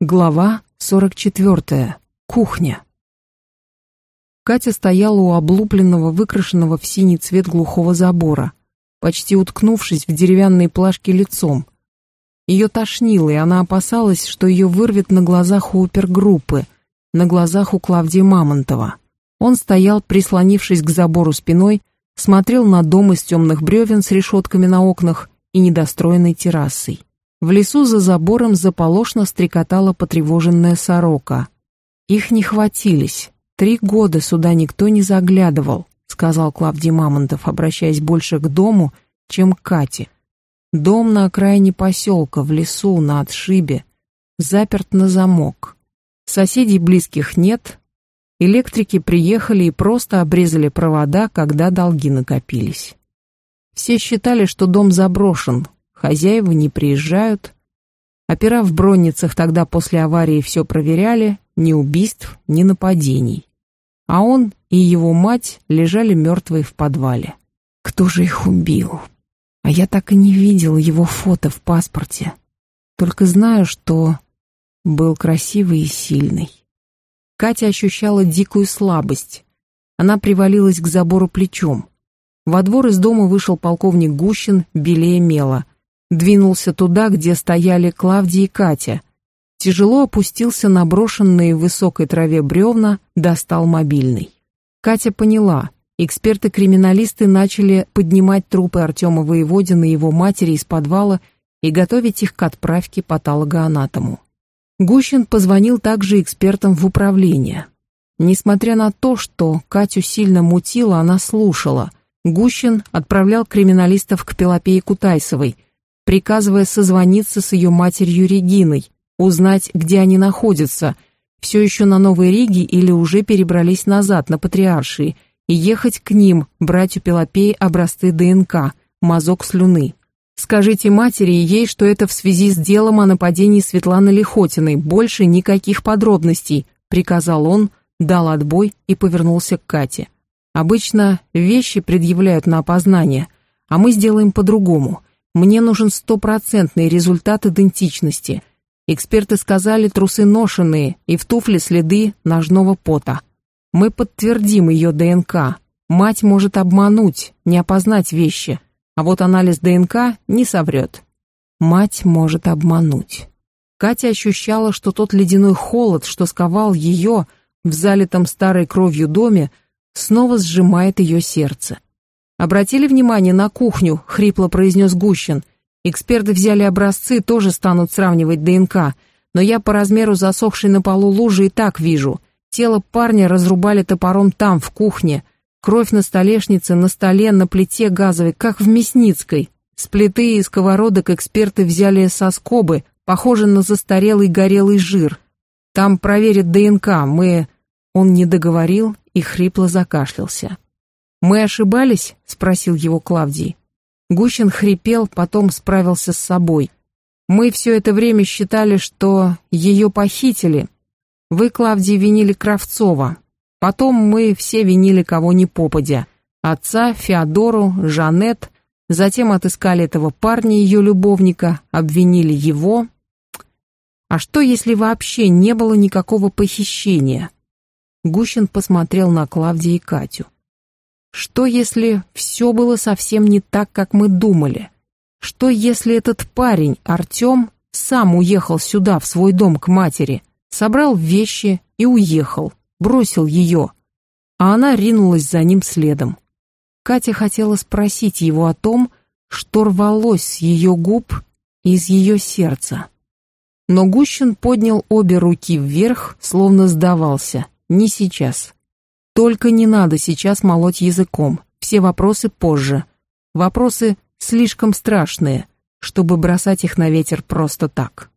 Глава 44. Кухня. Катя стояла у облупленного, выкрашенного в синий цвет глухого забора, почти уткнувшись в деревянные плашки лицом. Ее тошнило, и она опасалась, что ее вырвет на глазах у опергруппы, на глазах у Клавдии Мамонтова. Он стоял, прислонившись к забору спиной, смотрел на дом из темных бревен с решетками на окнах и недостроенной террасой. В лесу за забором заполошно стрекотала потревоженная сорока. Их не хватились. Три года сюда никто не заглядывал, сказал Клавдий Мамонтов, обращаясь больше к дому, чем к Кате. Дом на окраине поселка, в лесу, на отшибе, заперт на замок. Соседей близких нет, электрики приехали и просто обрезали провода, когда долги накопились. Все считали, что дом заброшен, хозяева не приезжают. Опера в бронницах тогда после аварии все проверяли, ни убийств, ни нападений. А он и его мать лежали мертвые в подвале. Кто же их убил? А я так и не видел его фото в паспорте. Только знаю, что был красивый и сильный. Катя ощущала дикую слабость. Она привалилась к забору плечом. Во двор из дома вышел полковник Гущин, белее мела — Двинулся туда, где стояли Клавдия и Катя. Тяжело опустился на брошенные в высокой траве бревна, достал мобильный. Катя поняла, эксперты-криминалисты начали поднимать трупы Артема Воеводина и его матери из подвала и готовить их к отправке патологоанатому. Гущин позвонил также экспертам в управление. Несмотря на то, что Катю сильно мутило, она слушала. Гущин отправлял криминалистов к Пелопее Кутайсовой – приказывая созвониться с ее матерью Региной, узнать, где они находятся, все еще на Новой Риге или уже перебрались назад, на Патриаршии, и ехать к ним, брать у Пелопеи образцы ДНК, мазок слюны. Скажите матери ей, что это в связи с делом о нападении Светланы Лихотиной, больше никаких подробностей, приказал он, дал отбой и повернулся к Кате. Обычно вещи предъявляют на опознание, а мы сделаем по-другому. Мне нужен стопроцентный результат идентичности. Эксперты сказали, трусы ношенные, и в туфле следы ножного пота. Мы подтвердим ее ДНК. Мать может обмануть, не опознать вещи, а вот анализ ДНК не соврет. Мать может обмануть. Катя ощущала, что тот ледяной холод, что сковал ее в залитом старой кровью доме, снова сжимает ее сердце. «Обратили внимание на кухню?» — хрипло произнес Гущин. «Эксперты взяли образцы, тоже станут сравнивать ДНК, но я по размеру засохшей на полу лужи и так вижу. Тело парня разрубали топором там, в кухне. Кровь на столешнице, на столе, на плите газовой, как в Мясницкой. С плиты и сковородок эксперты взяли соскобы, похожи на застарелый горелый жир. Там проверят ДНК, мы...» Он не договорил и хрипло закашлялся. «Мы ошибались?» — спросил его Клавдий. Гущин хрипел, потом справился с собой. «Мы все это время считали, что ее похитили. Вы, Клавдий, винили Кравцова. Потом мы все винили кого ни попадя. Отца, Феодору, Жанет. Затем отыскали этого парня, ее любовника, обвинили его. А что, если вообще не было никакого похищения?» Гущин посмотрел на Клавдия и Катю. Что если все было совсем не так, как мы думали? Что если этот парень, Артем, сам уехал сюда, в свой дом к матери, собрал вещи и уехал, бросил ее, а она ринулась за ним следом? Катя хотела спросить его о том, что рвалось с ее губ и из ее сердца. Но Гущин поднял обе руки вверх, словно сдавался. Не сейчас. Только не надо сейчас молоть языком. Все вопросы позже. Вопросы слишком страшные, чтобы бросать их на ветер просто так.